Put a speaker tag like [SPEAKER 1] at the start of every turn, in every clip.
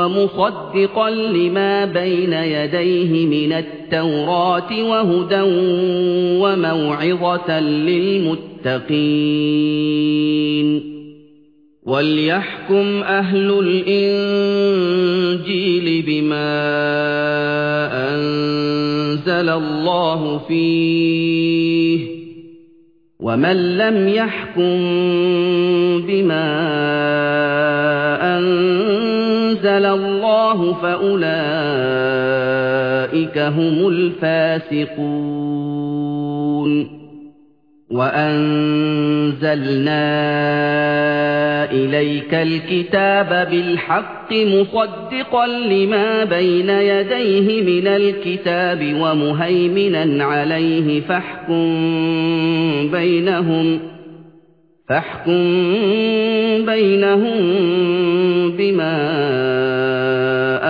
[SPEAKER 1] وَمُصَدِّقًا لِّمَا بَيْنَ يَدَيْهِ مِنَ التَّوْرَاةِ وَهُدًى وَمَوْعِظَةً لِّلْمُتَّقِينَ. وَلْيَحْكُمْ أَهْلُ الْإِنجِيلِ بِمَا أَنزَلَ اللَّهُ فِيهِ وَمَن لَّمْ يَحْكُم بِمَا أَنزَلَ اللَّهُ فَأُولَٰئِكَ هُمُ الْفَاسِقُونَ. وَأَنزَلْنَا إِلَيْكَ الْكِتَابَ بِالْحَقِّ مُصَدِّقًا لِّمَا بَيْنَ يَدَيْهِ مِنَ الْكِتَابِ وَمُهَيْمِنًا عَلَيْهِ فَاحْكُم بَيْنَهُم فاحكم بينهم بما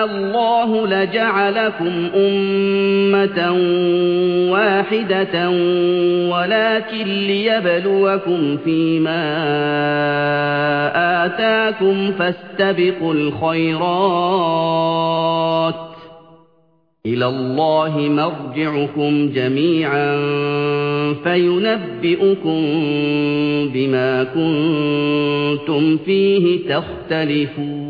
[SPEAKER 1] شاء الله لجعلكم أمة واحدة ولكن ليبلوكم فيما آتاكم فاستبقوا الخيرات. إِلَى اللَّهِ مَرْجِعُكُمْ جَمِيعًا فَيُنَبِّئُكُم بِمَا كُنتُمْ فِيهِ تَخْتَلِفُونَ.